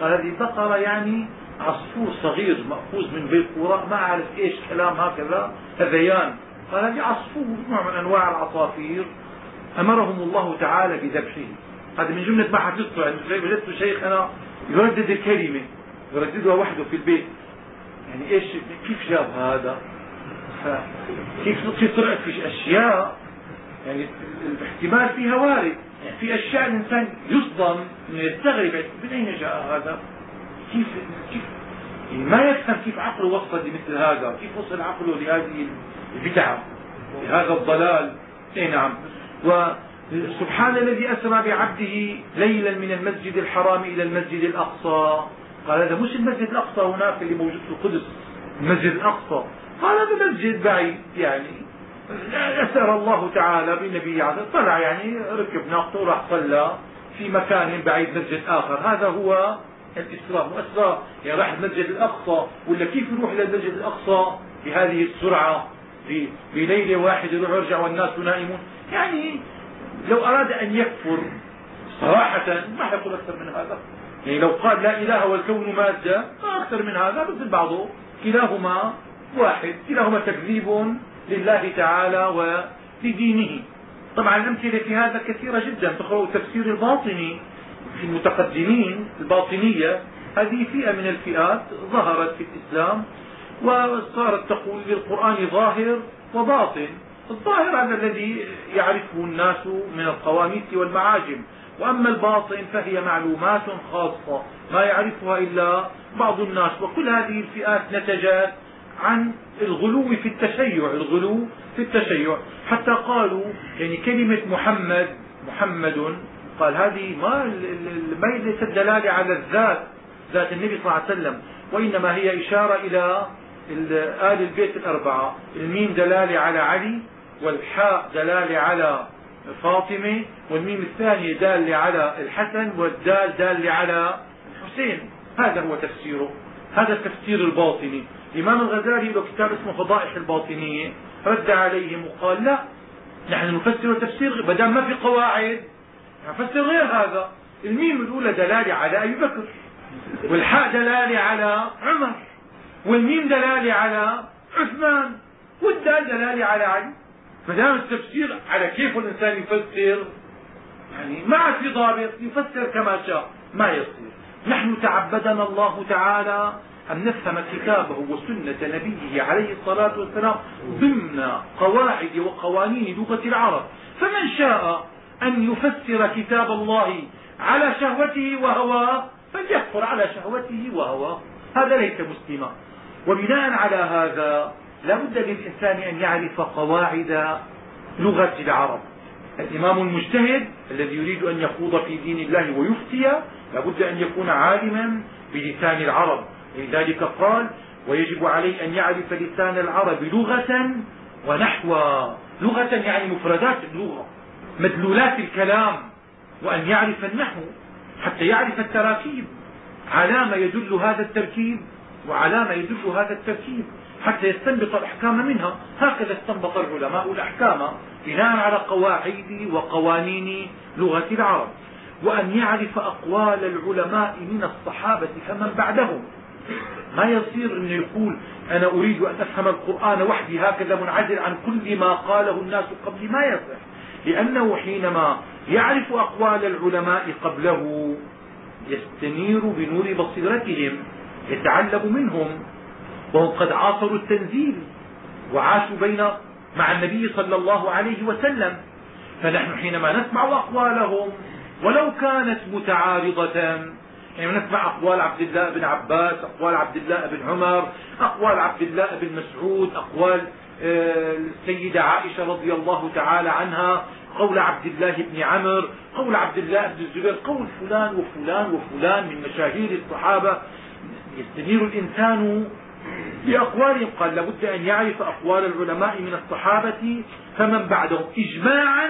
قال هذه البقرة يعني عصفور صغير مأخوذ من بيقوراء ما أعرف إيش كلام هكذا هذيان. قال هذه عصفور نوع من أنواع العصافير. أمرهم الله تعالى بذبحه. هذا من جملة ما حفظته يعني وجدت شيخ أنا يردد الكلمة يرددها وحده في البيت. يعني إيش كيف جاب هذا؟ كيف طلعت في أشياء يعني الاحتمال فيها وارد. في أشياء الإنسان يصدم انه يستغرب من أين جاء هذا؟ كيف كيف يعني ما يفهم كيف عقله وصل لمثل هذا كيف وصل عقله لهذه البدعة لهذا الضلال. أي نعم. وسبحان الذي أسرى بعبده ليلا من المسجد الحرام إلى المسجد الأقصى. قال هذا مش المسجد الأقصى هناك اللي موجود في القدس المسجد الأقصى. قال هذا مسجد بعيد يعني أسر الله تعالى بالنبي عليه طلع يعني ركب ناقته وراح صلى في مكان بعيد مسجد آخر. هذا هو الإسلام. وأسرى يعني راح المسجد الأقصى ولا كيف يروح إلى المسجد الأقصى بهذه السرعة؟ في بليلة واحدة يروح يرجع والناس نائمون. يعني لو أراد أن يكفر صراحة ما حيقول أكثر من هذا. يعني لو قال لا إله والكون مادة ما أكثر من هذا مثل بعضه كلاهما واحد كلاهما تكذيب لله تعالى ولدينه. طبعا الأمثلة في هذا كثيرة جدا تقرأ تفسير الباطني في المتقدمين الباطنية. هذه فئة من الفئات ظهرت في الإسلام وصارت تقول للقرآن ظاهر وباطن. الظاهر هذا الذي يعرفه الناس من القواميس والمعاجم. وأما الباطن فهي معلومات خاصة ما يعرفها إلا بعض الناس. وكل هذه الفئات نتجت عن الغلو في التشيع الغلو في التشيع. حتى قالوا يعني كلمة محمد محمد قال هذه ما ما ليست دلالة على الذات ذات النبي صلى الله عليه وسلم وإنما هي إشارة إلى آل البيت الأربعة. الميم دلالة على علي والحاء دلالة على فاطمة والميم الثانية دالة على الحسن والدال دالة على الحسين. هذا هو تفسيره. هذا التفسير الباطني. الإمام الغزالي له كتاب اسمه فضائح الباطنية رد عليهم وقال لا نحن نفسر تفسير ما دام ما في قواعد نفسر غير هذا. الميم الأولى دلالة على أبي بكر والحاء دلالة على عمر والميم دلالة على عثمان والدال دلالة على علي. ما دام التفسير على كيف الإنسان يفسر يعني ما في ضابط يفسر كما شاء ما يصير. نحن تعبدنا الله تعالى أن نفهم كتابه وسنة نبيه عليه الصلاة والسلام ضمن قواعد وقوانين لغة العرب. فمن شاء أن يفسر كتاب الله على شهوته وهواه فليكفر على شهوته وهواه هذا ليس مسلما. وبناء على هذا لا بد للإنسان أن يعرف قواعد لغة العرب. الإمام المجتهد الذي يريد أن يخوض في دين الله ويفتي لا بد أن يكون عالما بلسان العرب. ولذلك قال ويجب عليه أن يعرف لسان العرب لغة ونحوا لغة يعني مفردات اللغة مدلولات الكلام وأن يعرف النحو حتى يعرف التراكيب. على ما يدل هذا التركيب وعلى ما يدل هذا التركيب حتى يستنبط الأحكام منها. هكذا استنبط العلماء الأحكام بناء على قواعد وقوانين لغة العرب. وأن يعرف أقوال العلماء من الصحابة فمن بعدهم. ما يصير انه يقول أنا أريد أن أفهم القرآن وحدي هكذا منعزل عن كل ما قاله الناس قبلي ما يصح. لأنه حينما يعرف أقوال العلماء قبله يستنير بنور بصيرتهم يتعلم منهم. وهم قد عاصروا التنزيل وعاشوا بين مع النبي صلى الله عليه وسلم. فنحن حينما نسمع أقوالهم ولو كانت متعارضة يعني نسمع أقوال عبد الله بن عباس أقوال عبد الله بن عمر أقوال عبد الله بن مسعود أقوال آه، السيدة عائشة رضي الله تعالى عنها قول عبد الله بن عمر قول عبد الله بن الزبير قول فلان وفلان وفلان من مشاهير الصحابة. يستنير الإنسان بأقوالهم قال لابد أن يعرف أقوال العلماء من الصحابة فمن بعدهم إجماعا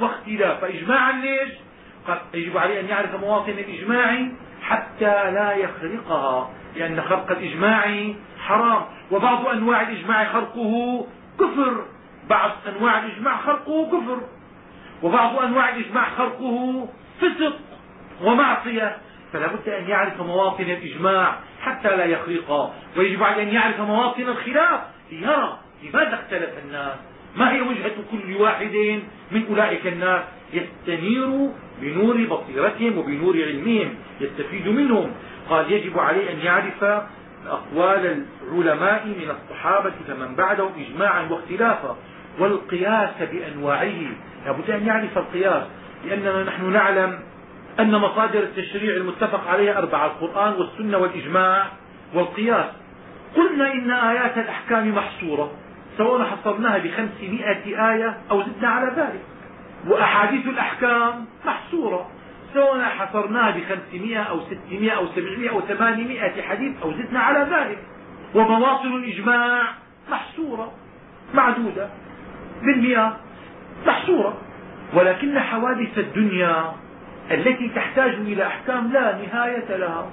واختلافا إجماعا ليش؟ قال يجب عليه أن يعرف مواطن الإجماع حتى لا يخرقها لأن خرق الإجماع حرام. وبعض أنواع الإجماع خرقه كفر. بعض أنواع الإجماع خرقه كفر. وبعض أنواع الإجماع خرقه فسق ومعصية. فلا بد أن يعرف مواطن الإجماع حتى لا يخرق ويجب عليه أن يعرف مواطن الخلاف. ليرى لماذا اختلف الناس. ما هي وجهة كل واحد من أولئك الناس؟ يستنير بنور بصيرتهم وبنور علمهم يستفيد منهم. قال يجب عليه أن يعرف أقوال العلماء من الصحابة فمن بعدهم إجماعا واختلافا. والقياس بأنواعه. لابد أن يعرف القياس لأننا نحن نعلم أن مصادر التشريع المتفق عليها أربعة القرآن والسنة والإجماع والقياس. قلنا إن آيات الأحكام محصورة. سواء حصرناها بخمسمائة آية أو زدنا على ذلك. وأحاديث الأحكام محصورة. سواء حصرناها بخمسمائة أو ستمائة أو سبعمائة أو ثمانمائة حديث أو زدنا على ذلك. ومواطن الإجماع محصورة. معدودة. بالمئة. محصورة. ولكن حوادث الدنيا التي تحتاج إلى أحكام لا نهاية لها.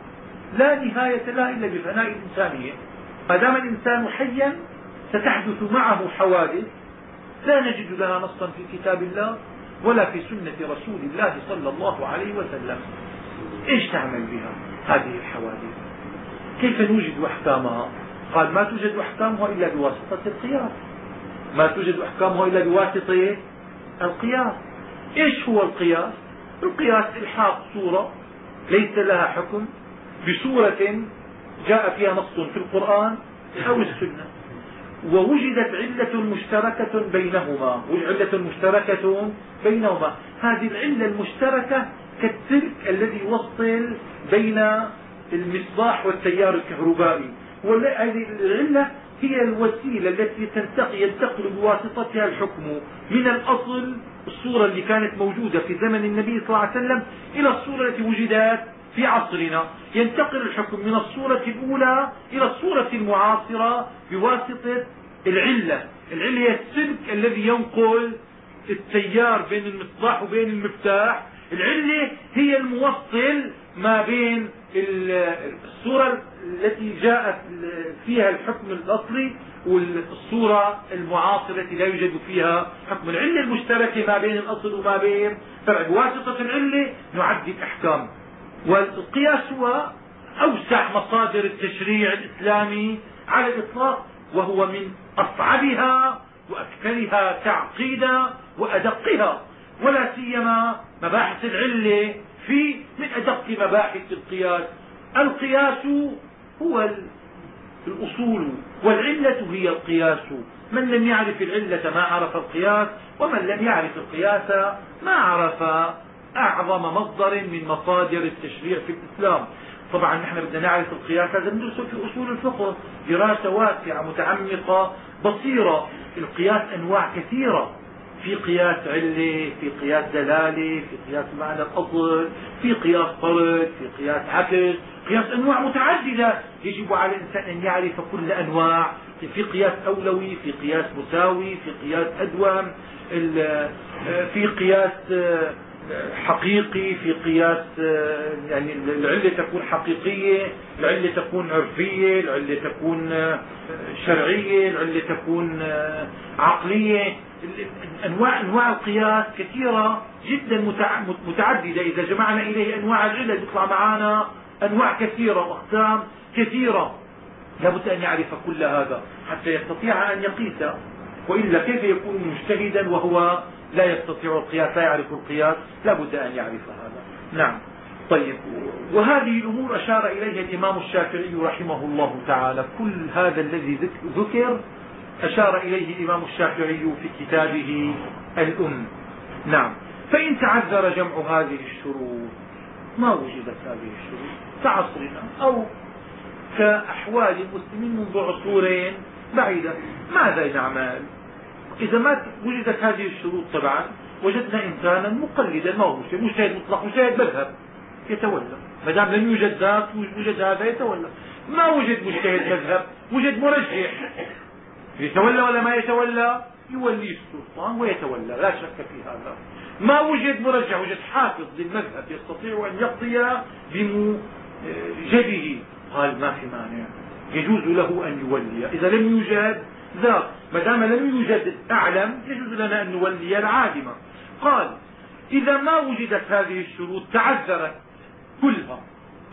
لا نهاية لها إلا بفناء الإنسانية. ما دام الإنسان حيا ستحدث معه حوادث لا نجد لها نصا في كتاب الله ولا في سنة رسول الله صلى الله عليه وسلم. إيش تعمل بها هذه الحوادث؟ كيف نوجد أحكامها؟ قال ما توجد أحكامها إلا بواسطة القياس. ما توجد أحكامها إلا بواسطة القياس. إيش هو القياس؟ القياس إلحاق صورة ليس لها حكم بصورة جاء فيها نص في القرآن أو السنة. ووجدت علة مشتركة بينهما علة مشتركة بينهما. هذه العلة المشتركة كالسلك الذي يوصل بين المصباح والتيار الكهربائي. هذه العلة هي الوسيلة التي تنتقي ينتقل بواسطتها الحكم من الأصل الصورة اللي كانت موجودة في زمن النبي صلى الله عليه وسلم إلى الصورة التي وجدت في عصرنا ينتقل الحكم من الصورة الأولى إلى الصورة المعاصرة بواسطة العلة. العلة هي السلك الذي ينقل التيار بين المصباح وبين المفتاح. العلة هي الموصل ما بين الصورة التي جاءت فيها الحكم الأصلي والصورة المعاصرة التي لا يوجد فيها حكم. العلة المشتركة ما بين الأصل وما بين فرع بواسطة العلة نعد الأحكام. والقياس هو أوسع مصادر التشريع الإسلامي على الإطلاق وهو من أصعبها وأكثرها تعقيدا وأدقها ولا سيما مباحث العلة في من أدق مباحث القياس. القياس هو الأصول والعلة هي القياس. من لم يعرف العلة ما عرف القياس ومن لم يعرف القياس ما عرف أعظم مصدر من مصادر التشريع في الإسلام. طبعا نحن بدنا نعرف القياس هذا ندرسه في أصول الفقه. دراسة واسعة متعمقة بصيرة. القياس أنواع كثيرة. في قياس علة في قياس دلالة في قياس معنى الأصل في قياس طرد في قياس عكس قياس أنواع متعددة. يجب على الإنسان أن يعرف كل أنواع. في قياس أولوي في قياس مساوي في قياس أدوم. في قياس حقيقي في قياس يعني العلة تكون حقيقية العلة تكون عرفية العلة تكون شرعية العلة تكون عقلية. أنواع أنواع القياس كثيرة جدا متعددة. إذا جمعنا إليه أنواع العلة يطلع معنا أنواع كثيرة وأقسام كثيرة. لابد أن يعرف كل هذا حتى يستطيع أن يقيس وإلا كيف يكون مجتهدا وهو لا يستطيع القياس لا يعرف القياس لا بد أن يعرف هذا. نعم. طيب. وهذه الأمور أشار إليها الإمام الشافعي رحمه الله تعالى. كل هذا الذي ذكر أشار إليه الإمام الشافعي في كتابه الأم. نعم. فإن تعذر جمع هذه الشروط ما وجدت هذه الشروط؟ كعصرنا أو كأحوال المسلمين منذ عصور بعيدة. ماذا نعمل؟ إذا ما وجدت هذه الشروط طبعا وجدنا إنسانا مقلدا ما هو مجتهد مطلق مجتهد مذهب يتولى. ما دام لم يوجد ذاك وجد هذا يتولى. ما وجد مجتهد مذهب؟ وجد مرجح. يتولى ولا ما يتولى؟ يوليه السلطان ويتولى لا شك في هذا. ما وجد مرجح وجد حافظ للمذهب يستطيع أن يقضي بموجبه قال ما في مانع. يجوز له أن يولي. إذا لم يوجد ذاك ما دام لم يوجد أعلم يجوز لنا أن نولي العالم قال إذا ما وجدت هذه الشروط تعذرت كلها.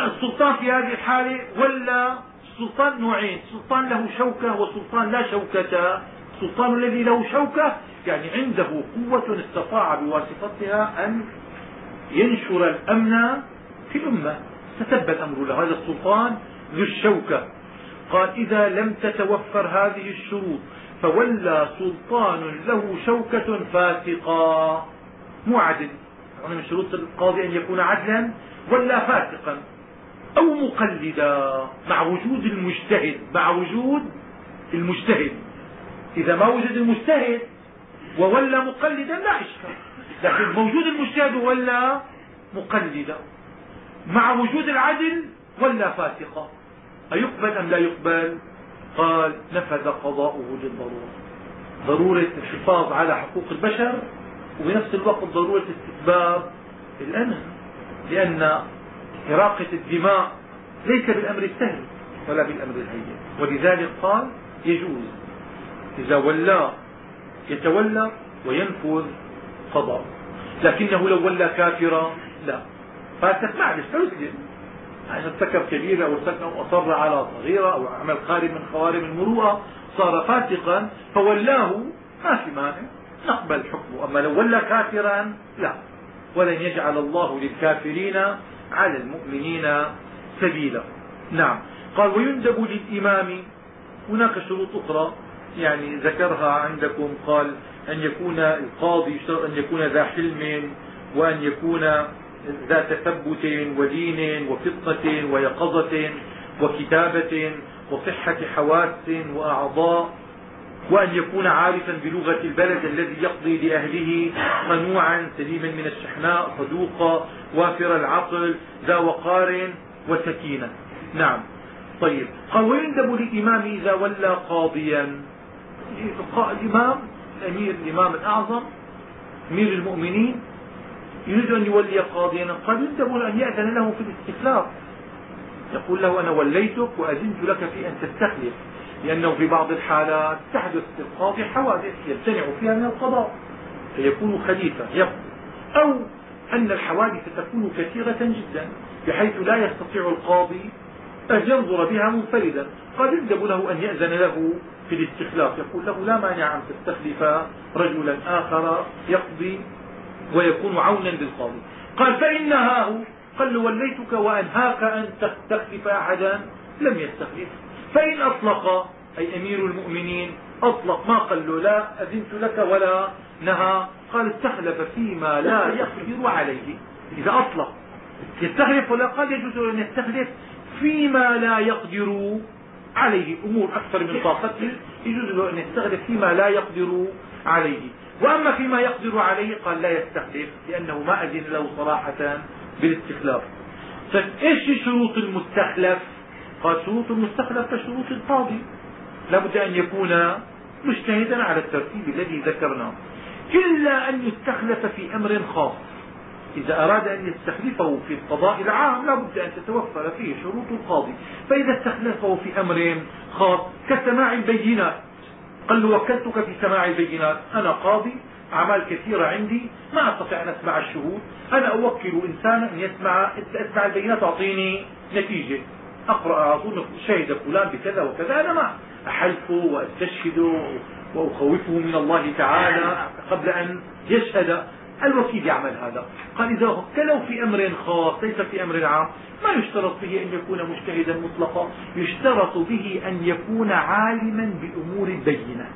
السلطان في هذه الحالة ولا السلطان نوعين. سلطان له شوكة وسلطان لا شوكة. السلطان الذي له شوكة يعني عنده قوة استطاع بواسطتها أن ينشر الأمن في الأمة. تتبى الأمر له هذا السلطان ذو الشوكة. قال إذا لم تتوفر هذه الشروط فولى سلطان له شوكة فاسقا مو عدل. يعني من شروط القاضي أن يكون عدلا ولا فاسقا. أو مقلدا مع وجود المجتهد مع وجود المجتهد. إذا ما وجد المجتهد وولى مقلدا لا إشكال. لكن موجود المجتهد ولا مقلدا. مع وجود العدل ولا فاسقا. أيقبل أم لا يقبل؟ قال نفذ قضاؤه للضرورة. ضرورة الحفاظ على حقوق البشر وبنفس الوقت ضرورة استتباب الأمن لأن إراقة الدماء ليس بالأمر السهل ولا بالأمر الهين. ولذلك قال يجوز. إذا ولى يتولى وينفذ قضاء لكنه لو ولى كافرا لا. فاسق معلش فيسلم ارتكب كبيرة أو أصر على صغيرة أو عمل خارج من خوارم المروءة صار فاسقا فولاه ما في مانع. نقبل حكمه. أما لو ولى كافرا لا. ولن يجعل الله للكافرين على المؤمنين سبيلا. نعم. قال ويندب للإمام. هناك شروط أخرى. يعني ذكرها عندكم قال أن يكون القاضي أن يكون ذا حلم وأن يكون ذا تثبت ودين وفطنة ويقظة وكتابة وصحة حواس وأعضاء وأن يكون عارفا بلغة البلد الذي يقضي لأهله قنوعا سليما من الشحناء صدوقا وافر العقل ذا وقار وسكينة. نعم. طيب. قال ويندب للإمام إذا ولى قاضيا؟ الإمام الأمير الإمام الأعظم أمير المؤمنين. يريد أن يولي قاضيا قد يندب أن يأذن له في الاستخلاف يقول له أنا وليتك وأذنت لك في أن تستخلف لأنه في بعض الحالات تحدث للقاضي حوادث يمتنع فيها من القضاء. فيكون خليفة يقضي أو أن الحوادث تكون كثيرة جدا بحيث لا يستطيع القاضي أن ينظر بها منفردا. قد يندب له أن يأذن له في الاستخلاف. يقول له لا مانع أن تستخلف رجلا آخر يقضي ويكون عونا للقاضي. قال فإن نهاه قال له وليتك وأنهاك أن تستخلف أحدا؟ لم يستخلف. فإن أطلق أي أمير المؤمنين أطلق ما قال له لا أذنت لك ولا نهى. قال استخلف فيما لا يقدر عليه. إذا أطلق. يستخلف ولا قال يجوز أن يستخلف. فيما لا يقدر عليه. أمور أكثر من طاقته. يجوز له أن يستخلف فيما لا يقدر عليه. وأما فيما يقدر عليه قال لا يستخلف لأنه ما أذن له صراحة بالاستخلاف. فايش شروط المستخلف؟ قال شروط المستخلف كشروط القاضي. لا بد أن يكون مجتهدا على الترتيب الذي ذكرناه. إلا أن يستخلف في أمر خاص. إذا أراد أن يستخلفه في القضاء العام لا بد أن تتوفر فيه شروط القاضي. فإذا استخلفه في أمر خاص كسماع البينات قال له وكلتك في سماع البينات. أنا قاضي أعمال كثيرة عندي ما أستطيع أن أسمع الشهود. أنا أوكل إنسانا أن يسمع أسمع البينات أعطيني نتيجة. أقرأ أظن شهد فلان بكذا وكذا أنا ما أحلفه وأستشهده وأخوفه من الله تعالى قبل أن يشهد. الوكيل يعمل هذا. قال إذا وكله في أمر خاص ليس في أمر عام ما يشترط به أن يكون مجتهدا مطلقا؟ يشترط به أن يكون عالما بأمور البينة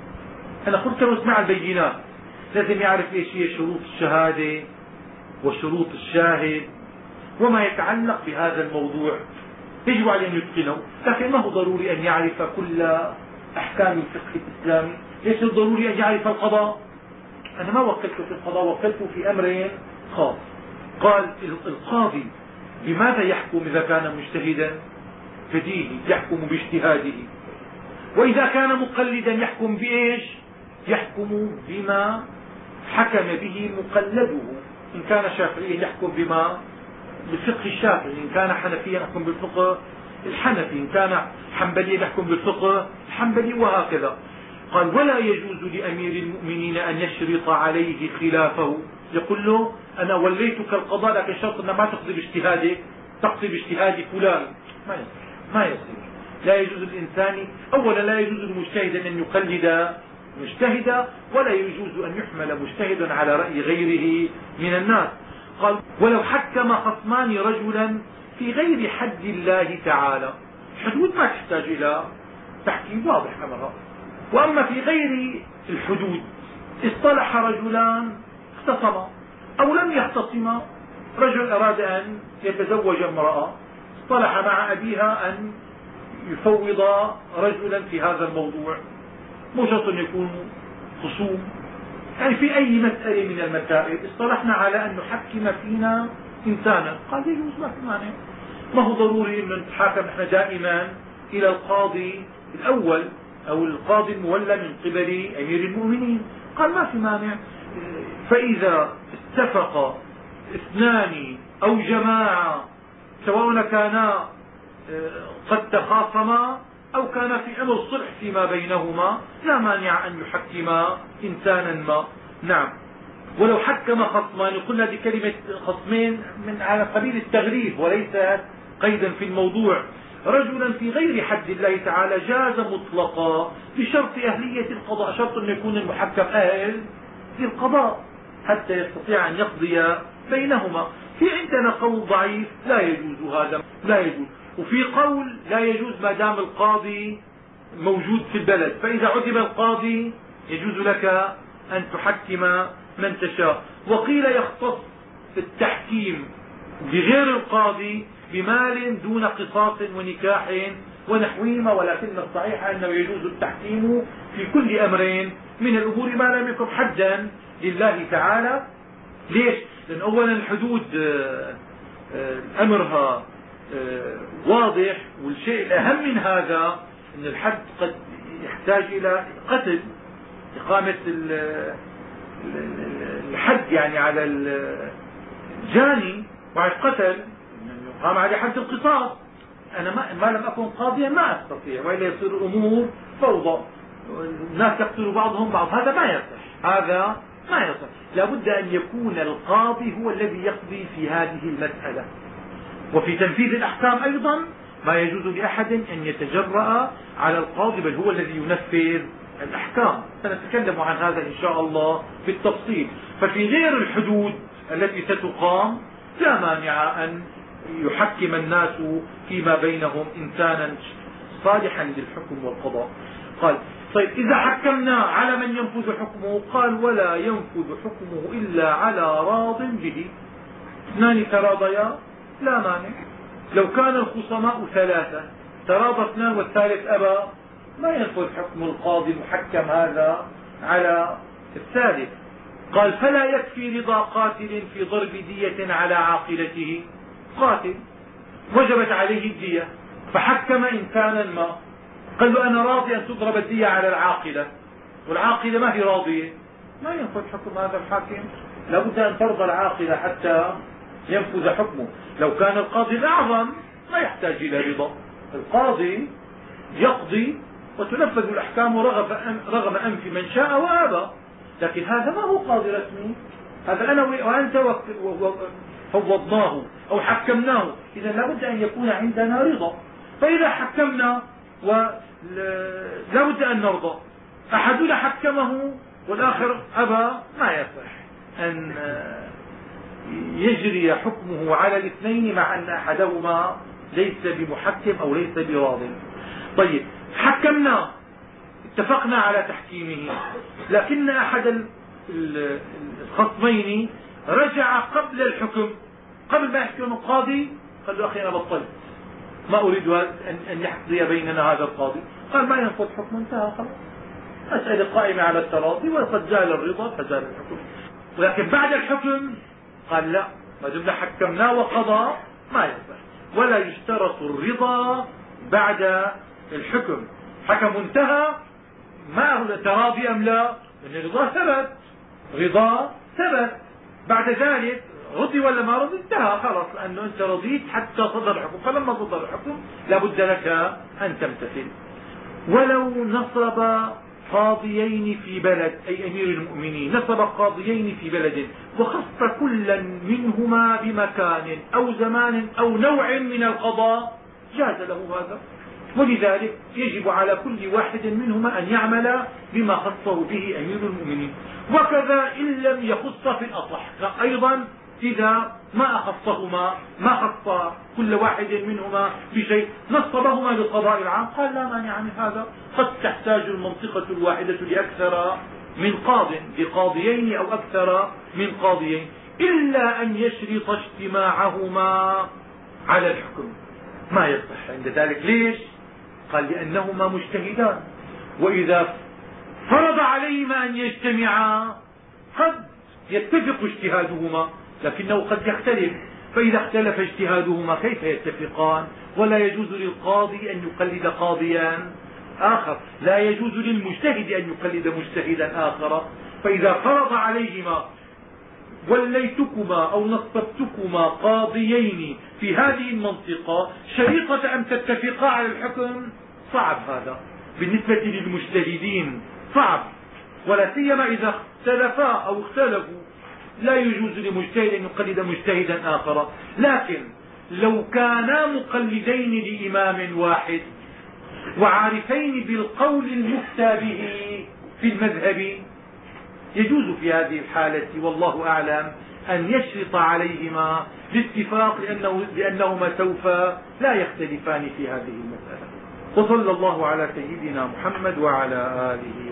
أنا قلت له اسمع البينات. لازم يعرف إيش هي شروط الشهادة وشروط الشاهد وما يتعلق بهذا الموضوع. يجب عليه أن يتقنه لكن ما هو ضروري أن يعرف كل أحكام الفقه الإسلامي؟ ليس ضروري أن يعرف القضاء. أنا ما وكلته في القضاء وكلته في أمر خاص. قال القاضي بماذا يحكم إذا كان مجتهدا؟ فديه يحكم باجتهاده. وإذا كان مقلدا يحكم بإيش؟ يحكم بما حكم به مقلده. إن كان شافعيا يحكم بما بالفقه الشافعي. إن كان حنفيا يحكم بالفقه الحنفي. إن كان حنبليا يحكم بالفقه الحنبلي وهكذا. قال ولا يجوز لأمير المؤمنين أن يشرط عليه خلافه. يقول له أنا وليتك القضاء لكن شرط أن ما تقضي باجتهادك تقضي باجتهاد فلان. ما يصير ما يصير. لا يجوز الإنسان أولا لا يجوز لمجتهد أن يقلد مجتهدا ولا يجوز أن يحمل مجتهد على رأي غيره من الناس. قال ولو حكم خصمان رجلا في غير حد الله تعالى. الحدود ما تحتاج إلى تحكيم واضح أمرها وأما في غير الحدود اصطلح رجلان اختصما أو لم يختصما رجل أراد أن يتزوج امرأة اصطلح مع أبيها أن يفوض رجلا في هذا الموضوع. مو شرط أن يكونوا خصوم. يعني في أي مسألة من المسائل اصطلحنا على أن نحكم فينا إنسانا. قال يجوز ما في مانع ما هو ضروري أن نتحاكم نحن دائما إلى القاضي الأول؟ أو القاضي المولى من قبل أمير المؤمنين. قال ما في مانع. فإذا اتفق اثنان أو جماعة سواء كانا آه، قد تخاصما أو كان في أمر صلح فيما بينهما لا مانع أن يحكما إنسانا ما. نعم. ولو حكم خصمان قلنا بكلمة خصمين من على قبيل التغليب وليس قيدا في الموضوع. رجلا في غير حد الله تعالى جاز مطلقا بشرط أهلية القضاء شرط أن يكون المحكم أهل للقضاء حتى يستطيع أن يقضي بينهما. في عندنا قول ضعيف لا يجوز هذا لا يجوز. وفي قول لا يجوز ما دام القاضي موجود في البلد. فإذا عدم القاضي يجوز لك أن تحكم من تشاء. وقيل يختص التحكيم بغير القاضي بمال دون قصاص ونكاح ونحوهما ولكن الصحيح أنه يجوز التحكيم في كل أمر من الأمور ما لم يكن حدا لله تعالى. ليش؟ لأن أولا الحدود آه، آه، أمرها آه، واضح والشيء الأهم من هذا أن الحد قد يحتاج إلى قتل إقامة الحد يعني على الجاني. بعد قتل يقام عليه حد القصاص. أنا ما, ما لم أكن قاضيا ما أستطيع. وإلا يصير الأمور فوضى. الناس يقتلوا بعضهم بعض. هذا ما يصح. هذا ما يصح. لا بد أن يكون القاضي هو الذي يقضي في هذه المسألة. وفي تنفيذ الأحكام أيضا ما يجوز لأحد أن يتجرأ على القاضي بل هو الذي ينفذ الأحكام. سنتكلم عن هذا إن شاء الله بالتفصيل. ففي غير الحدود التي ستقام لا مانع أن يحكم الناس فيما بينهم إنسانا صالحا للحكم والقضاء. قال طيب إذا حكمنا على من ينفذ حكمه قال ولا ينفذ حكمه إلا على راض به. اثنان تراضيا لا مانع. لو كان الخصماء ثلاثة تراضى اثنان والثالث أبى ما ينفذ حكم القاضي المحكم هذا على الثالث. قال فلا يكفي رضا قاتل في ضرب دية على عاقلته. قاتل. وجبت عليه الدية. فحكم إنسانا ما. قال له أنا راضي أن تضرب الدية على العاقلة. والعاقلة ما هي راضية؟ ما ينفذ حكم هذا الحاكم. لابد أن ترضى العاقلة حتى ينفذ حكمه. لو كان القاضي الأعظم ما يحتاج إلى رضا. القاضي يقضي وتنفذ الأحكام رغم, أنف من شاء وآبى. لكن هذا ما هو قاضي رسمي. هذا أنا وأنت فوضناه أو حكمناه. إذا لابد أن يكون عندنا رضا. فإذا حكمنا ولا بد أن نرضى. أحدنا حكمه والآخر أبى ما يصح. أن يجري حكمه على الاثنين مع أن أحدهما ليس بمحكم أو ليس براض طيب حكمنا. اتفقنا على تحكيمه. لكن أحد الخصمين رجع قبل الحكم. قبل ما يحكم القاضي قال له أخي أنا بطلت. ما أريد أن يحظي بيننا هذا القاضي. قال ما ينفذ حكم. انتهى خلاص. مسألة قائمة على التراضي وقد زال الرضا فزال الحكم. ولكن بعد الحكم قال لا ما دمنا حكمناه وقضى ما يصح ولا يشترط الرضا بعد الحكم. حكم انتهى ما هو تراضي أم لا؟ أن الرضا ثبت. رضا ثبت. بعد ذلك رضي ولا ما رضي؟ انتهى خلاص. لأنه أنت رضيت حتى صدر الحكم. فلما صدر الحكم لابد لك أن تمتثل. ولو نصب قاضيين في بلد أي أمير المؤمنين نصب قاضيين في بلد وخص كلا منهما بمكان أو زمان أو نوع من القضاء جاز له هذا. ولذلك يجب على كل واحد منهما أن يعمل بما خصه به أمير المؤمنين. وكذا إن لم يخص في الأصح أيضا إذا ما أخصهما ما خص كل واحد منهما بشيء نصبهما للقضاء العام. قال لا مانع من هذا قد تحتاج المنطقة الواحدة لأكثر من قاض لقاضيين أو أكثر من قاضيين إلا أن يشرط اجتماعهما على الحكم. ما يصح عند ذلك؟ ليش؟ قال لأنهما مجتهدان. وإذا فرض عليهما أن يجتمعا قد يتفق اجتهادهما لكنه قد يختلف. فإذا اختلف اجتهادهما كيف يتفقان؟ ولا يجوز للقاضي أن يقلد قاضيا آخر. لا يجوز للمجتهد أن يقلد مجتهدا آخر. فإذا فرض عليهما وليتكما أو نصبتكما قاضيين في هذه المنطقة شريطة أن تتفقا على الحكم؟ صعب هذا. بالنسبة للمجتهدين صعب. ولا سيما إذا اختلفا أو اختلفوا. لا يجوز لمجتهد أن يقلد مجتهدا آخر. لكن لو كانا مقلدين لإمام واحد وعارفين بالقول المفتى به في المذهب يجوز في هذه الحالة والله أعلم أن يشرط عليهما الاتفاق لأنه لأنهما سوف لا يختلفان في هذه المسألة. وصلى الله على سيدنا محمد وعلى آله وصحبه وسلم